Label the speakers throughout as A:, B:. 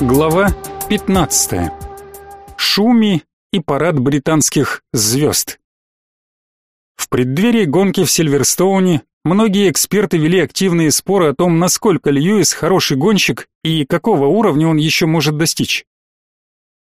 A: Глава 15. Шуми и парад британских звезд. В преддверии гонки в Сильверстоуне многие эксперты вели активные споры о том, насколько Льюис хороший гонщик и какого уровня он еще может достичь.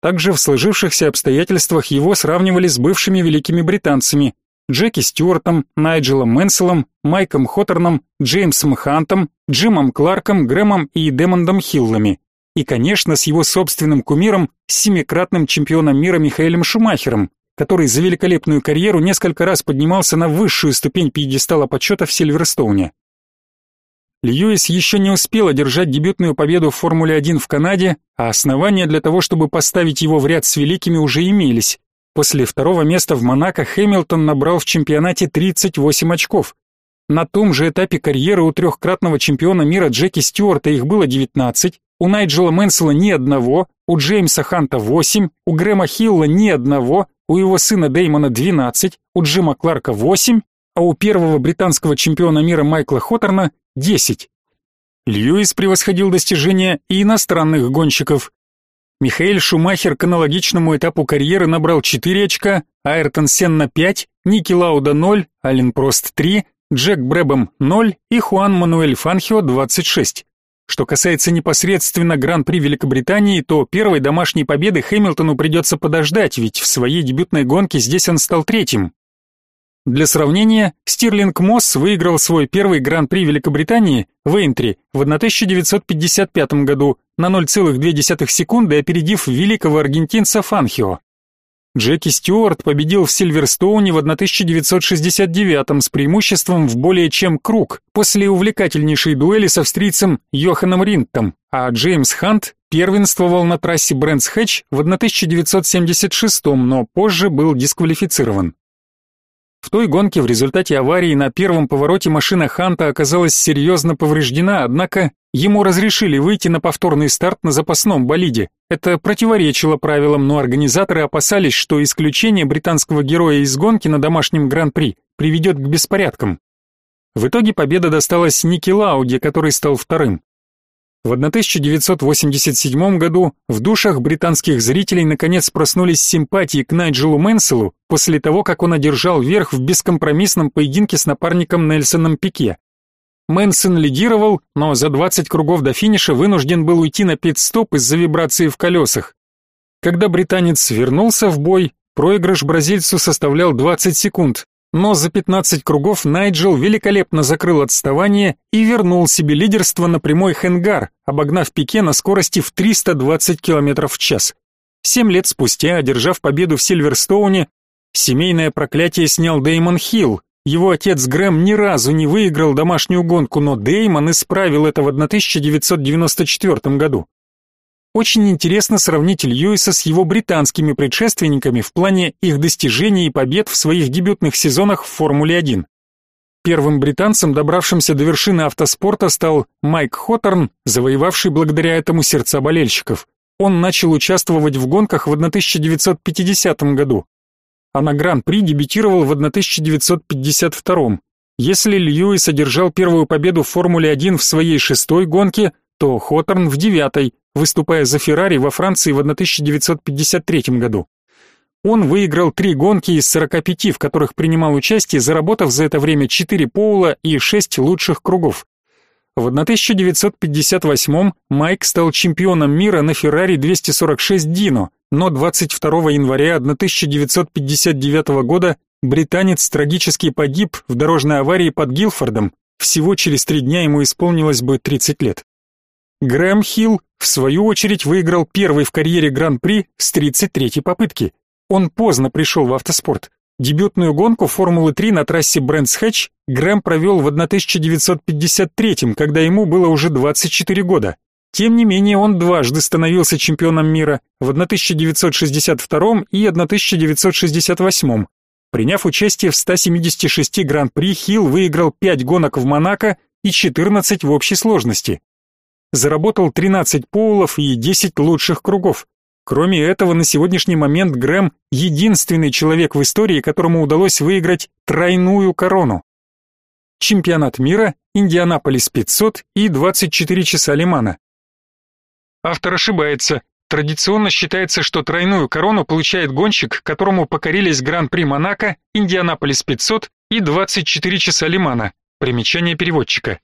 A: Также в сложившихся обстоятельствах его сравнивали с бывшими великими британцами Джеки Стюартом, Найджелом Мэнселом, Майком Хоттерном, Джеймсом Хантом, Джимом Кларком, Грэмом и Демондом Хиллами и, конечно, с его собственным кумиром, семикратным чемпионом мира Михаэлем Шумахером, который за великолепную карьеру несколько раз поднимался на высшую ступень пьедестала почета в Сильверстоуне. Льюис еще не успел одержать дебютную победу в Формуле-1 в Канаде, а основания для того, чтобы поставить его в ряд с великими, уже имелись. После второго места в Монако Хэмилтон набрал в чемпионате 38 очков. На том же этапе карьеры у трехкратного чемпиона мира Джеки Стюарта их было 19, у Найджела Мэнсела ни одного, у Джеймса Ханта 8, у Грэма Хилла ни одного, у его сына Дэймона 12, у Джима Кларка 8, а у первого британского чемпиона мира Майкла Хоттерна 10. Льюис превосходил достижения и иностранных гонщиков. Михаэль Шумахер к аналогичному этапу карьеры набрал 4 очка, Айртон Сенна 5, Ники Лауда 0, Ален Прост 3, Джек Брэбом 0 и Хуан Мануэль Фанхио 26. Что касается непосредственно Гран-при Великобритании, то первой домашней победы Хэмилтону придется подождать, ведь в своей дебютной гонке здесь он стал третьим. Для сравнения, Стирлинг Мосс выиграл свой первый Гран-при Великобритании в Эйнтри в 1955 году на 0,2 секунды, опередив великого аргентинца Фанхио. Джеки Стюарт победил в Сильверстоуне в 1969 с преимуществом в более чем круг, после увлекательнейшей дуэли с австрийцем Йоханом Ринтом, а Джеймс Хант первенствовал на трассе Брэнс Хэтч в 1976, но позже был дисквалифицирован. В той гонке в результате аварии на первом повороте машина Ханта оказалась серьезно повреждена, однако ему разрешили выйти на повторный старт на запасном болиде. Это противоречило правилам, но организаторы опасались, что исключение британского героя из гонки на домашнем Гран-при приведет к беспорядкам. В итоге победа досталась Ники Лауде, который стал вторым. В 1987 году в душах британских зрителей наконец проснулись симпатии к Найджелу Мэнселу после того, как он одержал верх в бескомпромиссном поединке с напарником Нельсоном Пике. Мэнсон лидировал, но за 20 кругов до финиша вынужден был уйти на пит-стоп из-за вибрации в колесах. Когда британец вернулся в бой, проигрыш бразильцу составлял 20 секунд, но за 15 кругов Найджел великолепно закрыл отставание и вернул себе лидерство на прямой Хенгар, обогнав Пике на скорости в 320 км в час. Семь лет спустя, одержав победу в Сильверстоуне, семейное проклятие снял Деймон Хилл. Его отец Грэм ни разу не выиграл домашнюю гонку, но Деймон исправил это в 1994 году. Очень интересно сравнить Льюиса с его британскими предшественниками в плане их достижений и побед в своих дебютных сезонах в Формуле-1. Первым британцем, добравшимся до вершины автоспорта, стал Майк Хоттерн, завоевавший благодаря этому сердца болельщиков. Он начал участвовать в гонках в 1950 году, а на Гран-при дебютировал в 1952. Если Льюис одержал первую победу в Формуле-1 в своей шестой гонке, то Хоторн в девятой, выступая за Феррари во Франции в 1953 году. Он выиграл три гонки из 45, в которых принимал участие, заработав за это время 4 поула и 6 лучших кругов. В 1958 Майк стал чемпионом мира на Феррари 246 Дино, но 22 января 1959 года британец трагически погиб в дорожной аварии под Гилфордом. Всего через три дня ему исполнилось бы 30 лет. Грэм Хилл, в свою очередь, выиграл первый в карьере Гран-при с 33-й попытки. Он поздно пришел в автоспорт. Дебютную гонку Формулы-3 на трассе Брэнс Хэтч Грэм провел в 1953 когда ему было уже 24 года. Тем не менее, он дважды становился чемпионом мира в 1962 и 1968. Приняв участие в 176 Гран-при, Хилл выиграл 5 гонок в Монако и 14 в общей сложности заработал 13 поулов и 10 лучших кругов. Кроме этого, на сегодняшний момент Грэм единственный человек в истории, которому удалось выиграть тройную корону. Чемпионат мира, Индианаполис 500 и 24 часа Лимана. Автор ошибается. Традиционно считается, что тройную корону получает гонщик, которому покорились Гран-при Монако, Индианаполис 500 и 24 часа Лимана. Примечание переводчика.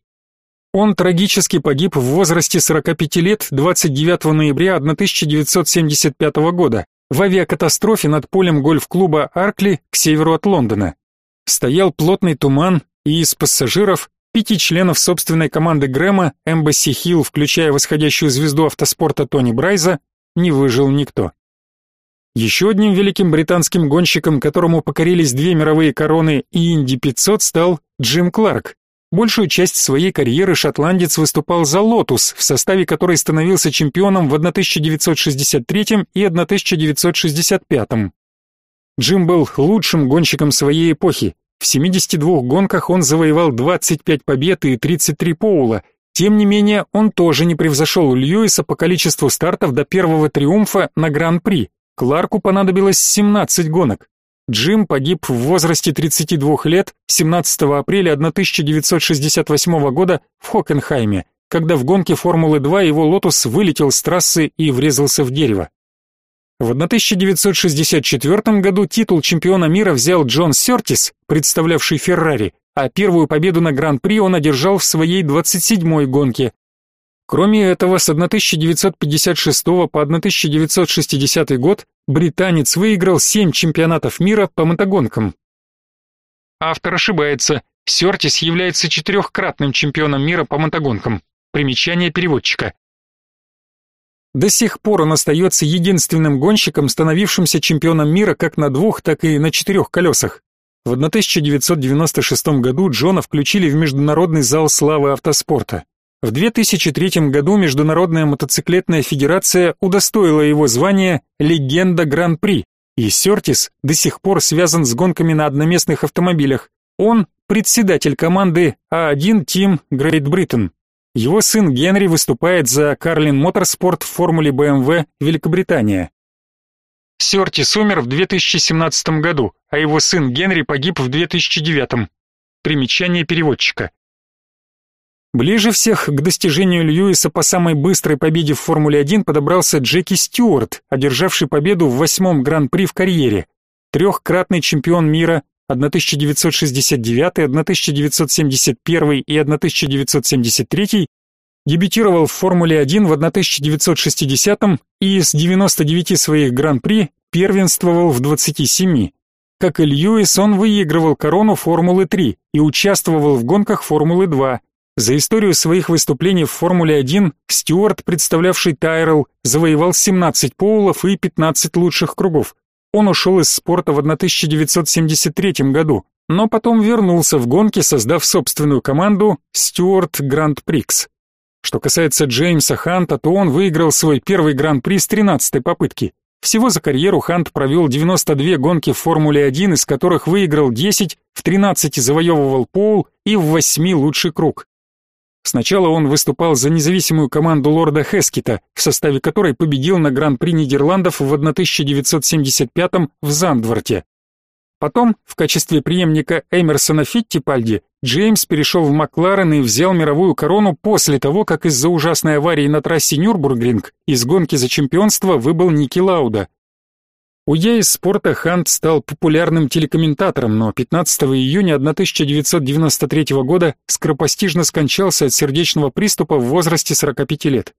A: Он трагически погиб в возрасте 45 лет 29 ноября 1975 года в авиакатастрофе над полем гольф-клуба Аркли к северу от Лондона. Стоял плотный туман, и из пассажиров пяти членов собственной команды Грэма, Эмбасси Хилл, включая восходящую звезду автоспорта Тони Брайза, не выжил никто. Еще одним великим британским гонщиком, которому покорились две мировые короны и Инди 500, стал Джим Кларк. Большую часть своей карьеры шотландец выступал за Lotus, в составе которой становился чемпионом в 1963 и 1965. Джим был лучшим гонщиком своей эпохи. В 72 гонках он завоевал 25 побед и 33 поула, тем не менее, он тоже не превзошел Льюиса по количеству стартов до первого триумфа на Гран-при. Кларку понадобилось 17 гонок. Джим погиб в возрасте 32 лет 17 апреля 1968 года в Хокенхайме, когда в гонке Формулы-2 его «Лотус» вылетел с трассы и врезался в дерево. В 1964 году титул чемпиона мира взял Джон Сёртис, представлявший Феррари, а первую победу на Гран-при он одержал в своей 27-й гонке. Кроме этого, с 1956 по 1960 год британец выиграл 7 чемпионатов мира по мотогонкам. Автор ошибается. Сёртис является четырехкратным чемпионом мира по мотогонкам. Примечание переводчика. До сих пор он остается единственным гонщиком, становившимся чемпионом мира как на двух, так и на четырех колесах. В 1996 году Джона включили в Международный зал славы автоспорта. В 2003 году Международная мотоциклетная федерация удостоила его звания «Легенда Гран-при», и Сёртис до сих пор связан с гонками на одноместных автомобилях. Он председатель команды А1 Team Great Britain. Его сын Генри выступает за Карлин Моторспорт в формуле BMW Великобритания. Сёртис умер в 2017 году, а его сын Генри погиб в 2009. Примечание переводчика. Ближе всех к достижению Льюиса по самой быстрой победе в Формуле-1 подобрался Джеки Стюарт, одержавший победу в восьмом гран-при в карьере. Трехкратный чемпион мира 1969, 1971 и 1973 дебютировал в Формуле-1 в 1960 и с 99 своих гран-при первенствовал в 27. Как и Льюис, он выигрывал корону Формулы-3 и участвовал в гонках Формулы-2. За историю своих выступлений в Формуле-1 Стюарт, представлявший Тайрелл, завоевал 17 поулов и 15 лучших кругов. Он ушел из спорта в 1973 году, но потом вернулся в гонки, создав собственную команду Стюарт Гранд Прикс. Что касается Джеймса Ханта, то он выиграл свой первый гран-при с 13-й попытки. Всего за карьеру Хант провел 92 гонки в Формуле-1, из которых выиграл 10, в 13 завоевывал пол и в 8 лучший круг. Сначала он выступал за независимую команду лорда Хескита, в составе которой победил на Гран-при Нидерландов в 1975 в Зандворте. Потом, в качестве преемника Эмерсона Фиттипальди, Джеймс перешел в Макларен и взял мировую корону после того, как из-за ужасной аварии на трассе Нюрбургринг из гонки за чемпионство выбыл Ники Лауда. Уйдя из спорта, Хант стал популярным телекомментатором, но 15 июня 1993 года скоропостижно скончался от сердечного приступа в возрасте 45 лет.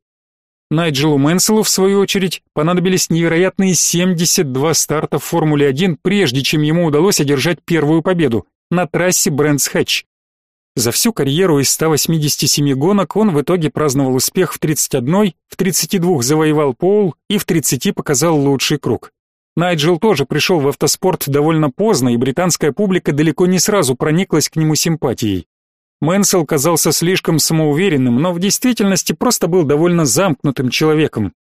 A: Найджелу Мэнселу, в свою очередь, понадобились невероятные 72 старта в Формуле-1, прежде чем ему удалось одержать первую победу на трассе Брэнс Хэтч. За всю карьеру из 187 гонок он в итоге праздновал успех в 31, в 32 завоевал пол и в 30 показал лучший круг. Найджел тоже пришел в автоспорт довольно поздно, и британская публика далеко не сразу прониклась к нему симпатией. Мэнсел казался слишком самоуверенным, но в действительности просто был довольно замкнутым человеком.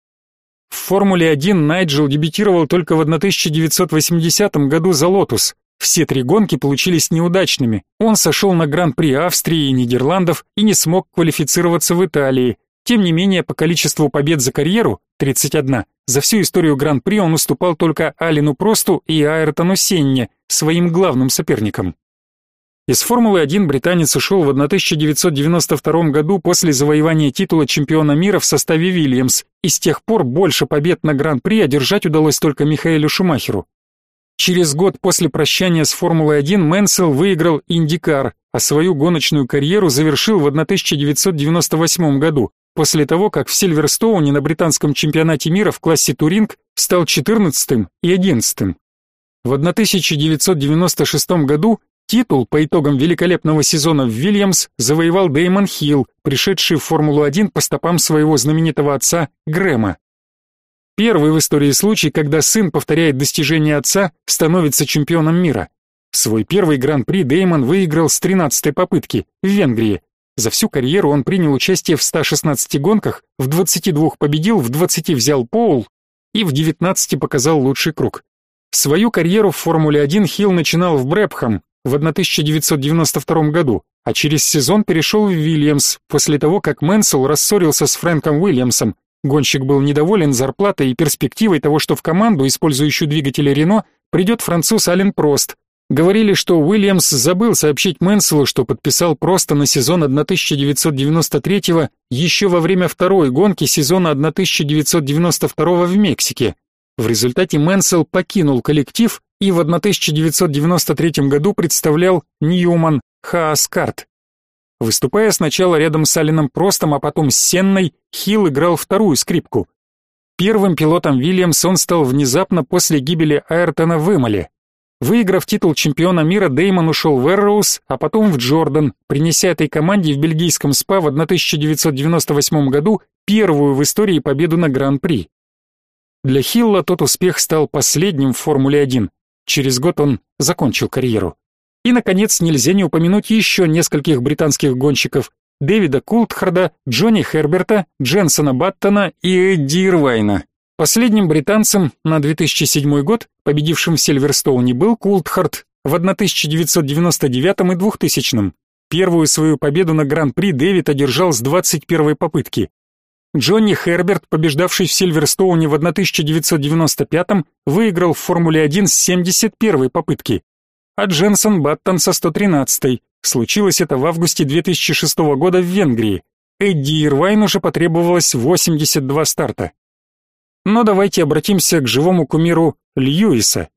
A: В Формуле-1 Найджел дебютировал только в 1980 году за Lotus. Все три гонки получились неудачными. Он сошел на Гран-при Австрии и Нидерландов и не смог квалифицироваться в Италии. Тем не менее, по количеству побед за карьеру 31. За всю историю Гран-при он уступал только Алину Просту и Айртону Сенне, своим главным соперникам. Из Формулы-1 британец ушел в 1992 году после завоевания титула чемпиона мира в составе Вильямс, и с тех пор больше побед на Гран-при одержать удалось только Михаэлю Шумахеру. Через год после прощания с Формулой-1 Мэнсел выиграл Индикар, а свою гоночную карьеру завершил в 1998 году, после того, как в Сильверстоуне на британском чемпионате мира в классе Туринг стал 14 и 11. В 1996 году Титул по итогам великолепного сезона в Вильямс завоевал Дэймон Хилл, пришедший в Формулу-1 по стопам своего знаменитого отца Грэма. Первый в истории случай, когда сын повторяет достижения отца, становится чемпионом мира. Свой первый гран-при Дэймон выиграл с 13-й попытки в Венгрии. За всю карьеру он принял участие в 116 гонках, в 22 победил, в 20 взял поул и в 19 показал лучший круг. Свою карьеру в Формуле-1 Хилл начинал в Брэпхам, в 1992 году, а через сезон перешел в Вильямс после того, как Мэнсел рассорился с Фрэнком Уильямсом. Гонщик был недоволен зарплатой и перспективой того, что в команду, использующую двигатели Рено, придет француз Ален Прост. Говорили, что Уильямс забыл сообщить Мэнселу, что подписал просто на сезон 1993 еще во время второй гонки сезона 1992 в Мексике. В результате Мэнсел покинул коллектив и в 1993 году представлял Ньюман Хааскарт. Выступая сначала рядом с Алином Простом, а потом с Сенной, Хилл играл вторую скрипку. Первым пилотом Вильямс он стал внезапно после гибели Айртона в Эмале. Выиграв титул чемпиона мира, Деймон ушел в Эрроуз, а потом в Джордан, принеся этой команде в бельгийском СПА в 1998 году первую в истории победу на Гран-при. Для Хилла тот успех стал последним в Формуле-1. Через год он закончил карьеру. И, наконец, нельзя не упомянуть еще нескольких британских гонщиков. Дэвида Култхарда, Джонни Херберта, Дженсона Баттона и Эдди Ирвайна. Последним британцем на 2007 год, победившим в Сильверстоуне, был Култхард в 1999 и 2000. Первую свою победу на Гран-при Дэвид одержал с 21 попытки. Джонни Херберт, побеждавший в Сильверстоуне в 1995-м, выиграл в Формуле-1 с 71-й попытки, а Дженсон Баттон со 113-й. Случилось это в августе 2006 года в Венгрии. Эдди Ирвайн уже потребовалось 82 старта. Но давайте обратимся к живому кумиру Льюиса.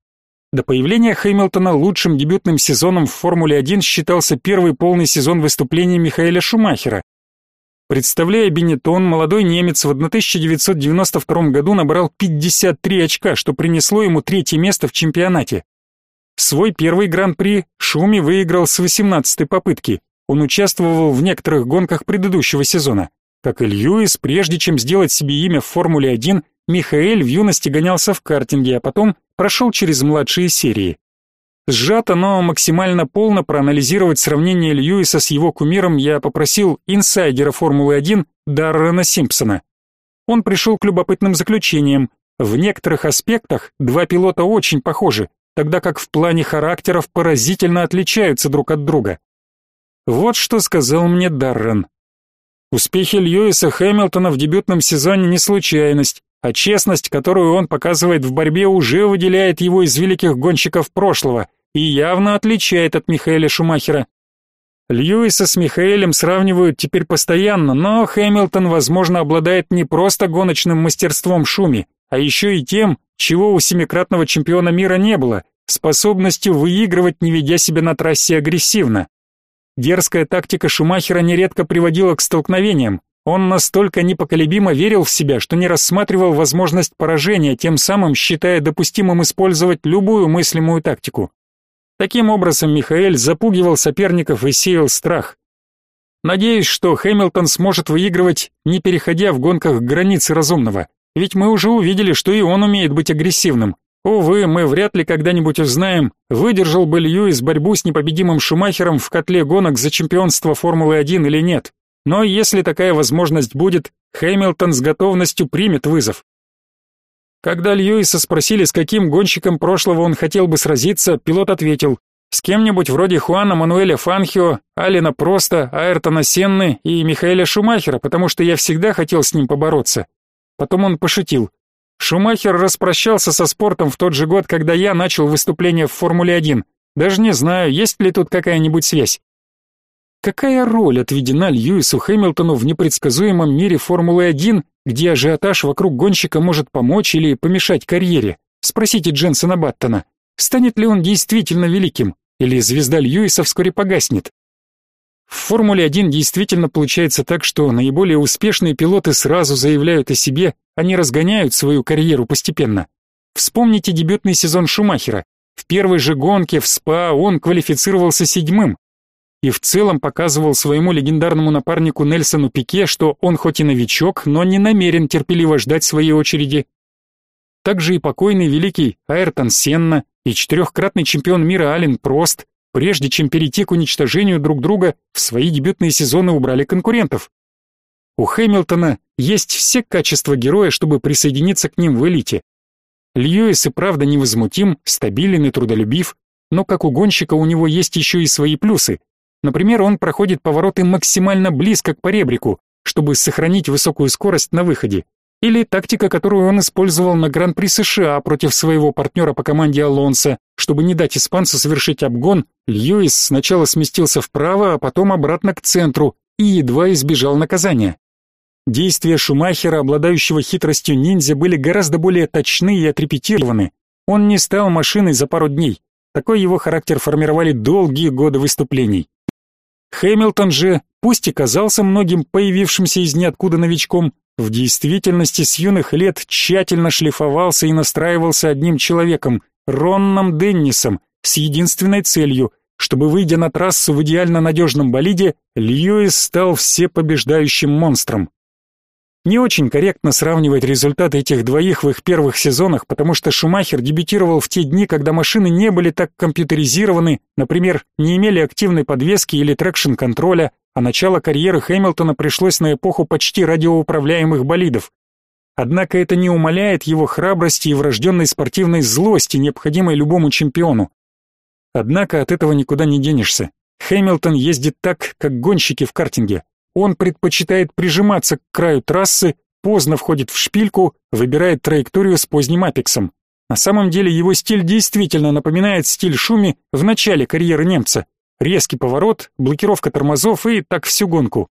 A: До появления Хэмилтона лучшим дебютным сезоном в Формуле-1 считался первый полный сезон выступлений Михаэля Шумахера, Представляя Бенетон, молодой немец в 1992 году набрал 53 очка, что принесло ему третье место в чемпионате. Свой первый гран-при Шуми выиграл с 18-й попытки. Он участвовал в некоторых гонках предыдущего сезона. Как и Льюис, прежде чем сделать себе имя в Формуле-1, Михаэль в юности гонялся в картинге, а потом прошел через младшие серии. Сжато, но максимально полно проанализировать сравнение Льюиса с его кумиром я попросил инсайдера Формулы-1 Даррена Симпсона. Он пришел к любопытным заключениям. В некоторых аспектах два пилота очень похожи, тогда как в плане характеров поразительно отличаются друг от друга. Вот что сказал мне Даррен. Успехи Льюиса Хэмилтона в дебютном сезоне не случайность, а честность, которую он показывает в борьбе, уже выделяет его из великих гонщиков прошлого и явно отличает от Михаэля Шумахера. Льюиса с Михаэлем сравнивают теперь постоянно, но Хэмилтон, возможно, обладает не просто гоночным мастерством Шуми, а еще и тем, чего у семикратного чемпиона мира не было, способностью выигрывать, не ведя себя на трассе агрессивно. Дерзкая тактика Шумахера нередко приводила к столкновениям, он настолько непоколебимо верил в себя, что не рассматривал возможность поражения, тем самым считая допустимым использовать любую мыслимую тактику. Таким образом, Михаэль запугивал соперников и сеял страх. Надеюсь, что Хэмилтон сможет выигрывать, не переходя в гонках границы разумного, ведь мы уже увидели, что и он умеет быть агрессивным. Увы, мы вряд ли когда-нибудь узнаем, выдержал бы Льюис борьбу с непобедимым Шумахером в котле гонок за чемпионство Формулы-1 или нет. Но если такая возможность будет, Хэмилтон с готовностью примет вызов. Когда Льюиса спросили, с каким гонщиком прошлого он хотел бы сразиться, пилот ответил, с кем-нибудь вроде Хуана Мануэля Фанхио, Алина Проста, Айртона Сенны и Михаэля Шумахера, потому что я всегда хотел с ним побороться. Потом он пошутил. Шумахер распрощался со спортом в тот же год, когда я начал выступление в Формуле-1. Даже не знаю, есть ли тут какая-нибудь связь. Какая роль отведена Льюису Хэмилтону в непредсказуемом мире Формулы-1, где ажиотаж вокруг гонщика может помочь или помешать карьере? Спросите Дженсона Баттона. Станет ли он действительно великим, или звезда Льюиса вскоре погаснет? В Формуле-1 действительно получается так, что наиболее успешные пилоты сразу заявляют о себе, они разгоняют свою карьеру постепенно. Вспомните дебютный сезон Шумахера. В первой же гонке в СПА он квалифицировался седьмым, и в целом показывал своему легендарному напарнику Нельсону Пике, что он хоть и новичок, но не намерен терпеливо ждать своей очереди. Также и покойный великий Айртон Сенна и четырехкратный чемпион мира Ален Прост, прежде чем перейти к уничтожению друг друга, в свои дебютные сезоны убрали конкурентов. У Хэмилтона есть все качества героя, чтобы присоединиться к ним в элите. Льюис и правда невозмутим, стабилен и трудолюбив, но как у гонщика у него есть еще и свои плюсы – Например, он проходит повороты максимально близко к поребрику, чтобы сохранить высокую скорость на выходе. Или тактика, которую он использовал на Гран-при США против своего партнера по команде Алонсо, чтобы не дать испанцу совершить обгон, Льюис сначала сместился вправо, а потом обратно к центру и едва избежал наказания. Действия Шумахера, обладающего хитростью ниндзя, были гораздо более точны и отрепетированы. Он не стал машиной за пару дней. Такой его характер формировали долгие годы выступлений. Хэмилтон же, пусть и казался многим появившимся из ниоткуда новичком, в действительности с юных лет тщательно шлифовался и настраивался одним человеком, Ронном Деннисом, с единственной целью, чтобы, выйдя на трассу в идеально надежном болиде, Льюис стал всепобеждающим монстром. Не очень корректно сравнивать результаты этих двоих в их первых сезонах, потому что Шумахер дебютировал в те дни, когда машины не были так компьютеризированы, например, не имели активной подвески или трекшн-контроля, а начало карьеры Хэмилтона пришлось на эпоху почти радиоуправляемых болидов. Однако это не умаляет его храбрости и врожденной спортивной злости, необходимой любому чемпиону. Однако от этого никуда не денешься. Хэмилтон ездит так, как гонщики в картинге. Он предпочитает прижиматься к краю трассы, поздно входит в шпильку, выбирает траекторию с поздним апексом. На самом деле его стиль действительно напоминает стиль Шуми в начале карьеры немца. Резкий поворот, блокировка тормозов и так всю гонку.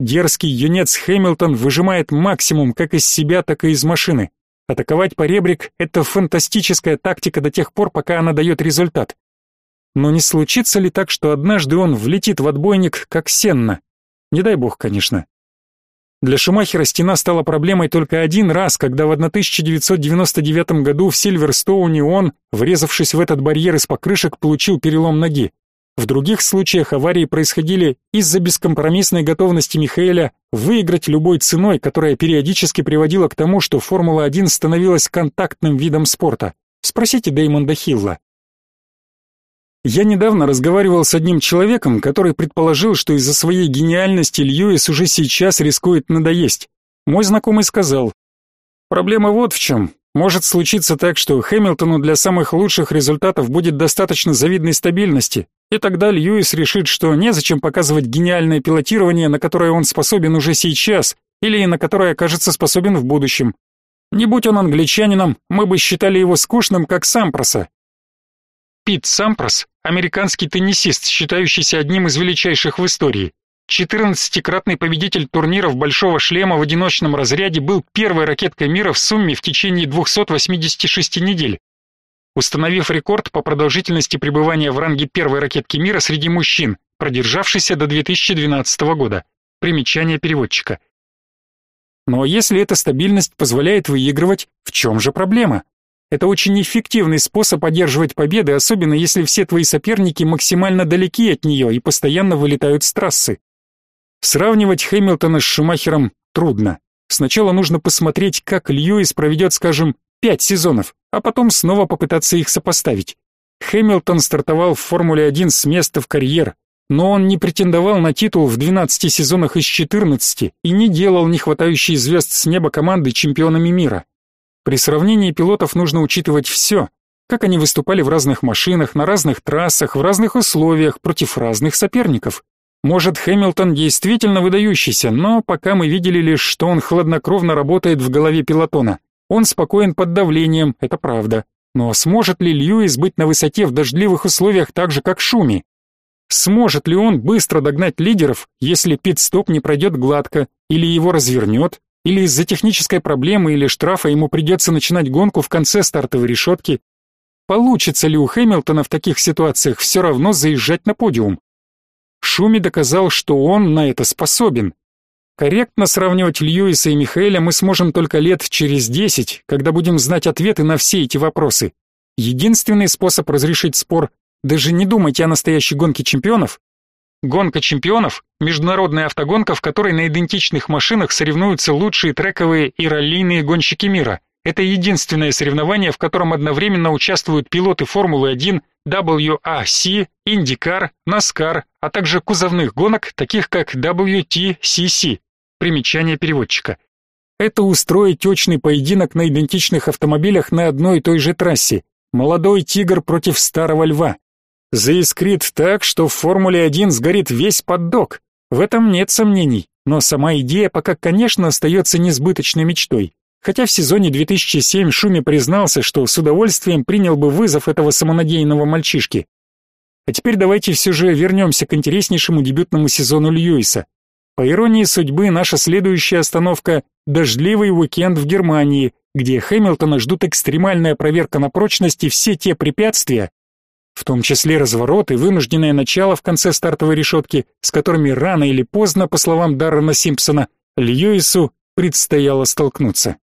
A: Дерзкий юнец Хэмилтон выжимает максимум как из себя, так и из машины. Атаковать по ребрик – это фантастическая тактика до тех пор, пока она дает результат. Но не случится ли так, что однажды он влетит в отбойник, как сенно, не дай бог, конечно. Для Шумахера стена стала проблемой только один раз, когда в 1999 году в Сильверстоуне он, врезавшись в этот барьер из покрышек, получил перелом ноги. В других случаях аварии происходили из-за бескомпромиссной готовности Михаэля выиграть любой ценой, которая периодически приводила к тому, что Формула-1 становилась контактным видом спорта. Спросите Дэймонда Хилла. Я недавно разговаривал с одним человеком, который предположил, что из-за своей гениальности Льюис уже сейчас рискует надоесть. Мой знакомый сказал, «Проблема вот в чем. Может случиться так, что Хэмилтону для самых лучших результатов будет достаточно завидной стабильности, и тогда Льюис решит, что незачем показывать гениальное пилотирование, на которое он способен уже сейчас, или на которое окажется способен в будущем. Не будь он англичанином, мы бы считали его скучным, как Сампроса, Пит Сампрос, американский теннисист, считающийся одним из величайших в истории. 14-кратный победитель турниров «Большого шлема» в одиночном разряде был первой ракеткой мира в сумме в течение 286 недель. Установив рекорд по продолжительности пребывания в ранге первой ракетки мира среди мужчин, продержавшийся до 2012 года. Примечание переводчика. Но если эта стабильность позволяет выигрывать, в чем же проблема? Это очень эффективный способ одерживать победы, особенно если все твои соперники максимально далеки от нее и постоянно вылетают с трассы. Сравнивать Хэмилтона с Шумахером трудно. Сначала нужно посмотреть, как Льюис проведет, скажем, пять сезонов, а потом снова попытаться их сопоставить. Хэмилтон стартовал в Формуле-1 с места в карьер, но он не претендовал на титул в 12 сезонах из 14 и не делал нехватающие звезд с неба команды чемпионами мира. При сравнении пилотов нужно учитывать все, как они выступали в разных машинах, на разных трассах, в разных условиях, против разных соперников. Может, Хэмилтон действительно выдающийся, но пока мы видели лишь, что он хладнокровно работает в голове пилотона. Он спокоен под давлением, это правда. Но сможет ли Льюис быть на высоте в дождливых условиях так же, как Шуми? Сможет ли он быстро догнать лидеров, если пит-стоп не пройдет гладко, или его развернет, или из-за технической проблемы или штрафа ему придется начинать гонку в конце стартовой решетки? Получится ли у Хэмилтона в таких ситуациях все равно заезжать на подиум? Шуми доказал, что он на это способен. Корректно сравнивать Льюиса и Михаэля мы сможем только лет через десять, когда будем знать ответы на все эти вопросы. Единственный способ разрешить спор даже не думайте о настоящей гонке чемпионов. Гонка чемпионов – международная автогонка, в которой на идентичных машинах соревнуются лучшие трековые и раллийные гонщики мира. Это единственное соревнование, в котором одновременно участвуют пилоты Формулы-1, WRC, IndyCar, NASCAR, а также кузовных гонок, таких как WTCC. Примечание переводчика. Это устроить очный поединок на идентичных автомобилях на одной и той же трассе. Молодой тигр против старого льва. Заискрит так, что в Формуле-1 сгорит весь поддок. В этом нет сомнений, но сама идея пока, конечно, остается несбыточной мечтой. Хотя в сезоне 2007 Шуми признался, что с удовольствием принял бы вызов этого самонадеянного мальчишки. А теперь давайте все же вернемся к интереснейшему дебютному сезону Льюиса. По иронии судьбы, наша следующая остановка – дождливый уикенд в Германии, где Хэмилтона ждут экстремальная проверка на прочность и все те препятствия, в том числе разворот и вынужденное начало в конце стартовой решетки, с которыми рано или поздно, по словам Даррена Симпсона, Льюису предстояло столкнуться.